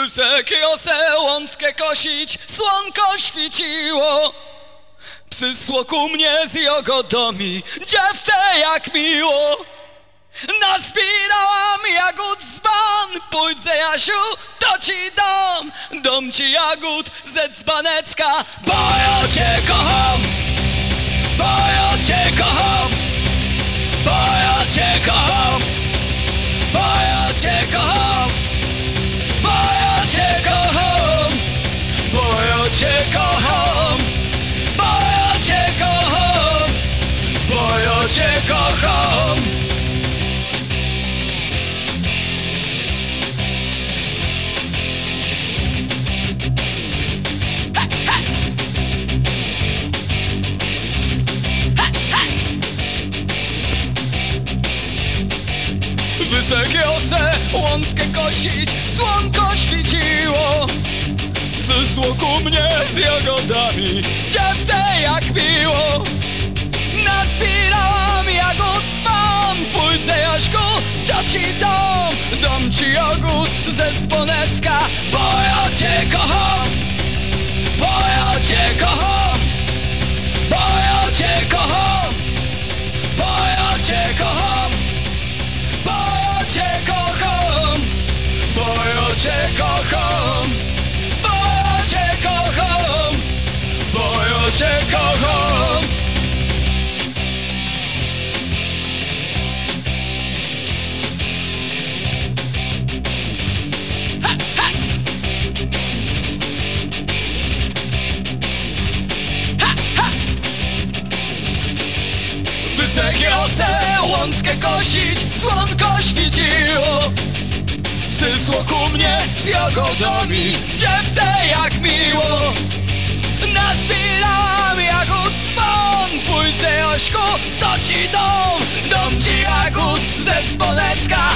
Wysokie ose łąckie kosić, słonko świeciło. Przysło ku mnie z jagodami, dziewczę jak miło. Nazbierałam jagód dzban, pójdę Jasiu, to ci dam. Dom ci jagód ze dzbanecka, bo ja cię kocham. Cię kocham. Bo ja cię kocham. Bo ja cię kocham. Wysokie ose łąckie kosić, słonko świeciło. Mnie z jagodami, dziewczę jak miło. Ose łąckie kosić, słonko świeciło. Zysło ku mnie z jagodami, dziewczę jak miło. Nazbierałam jagód dzwon, pójdę Jośku, to ci dom. Dom ci jagód ze dzwonecka,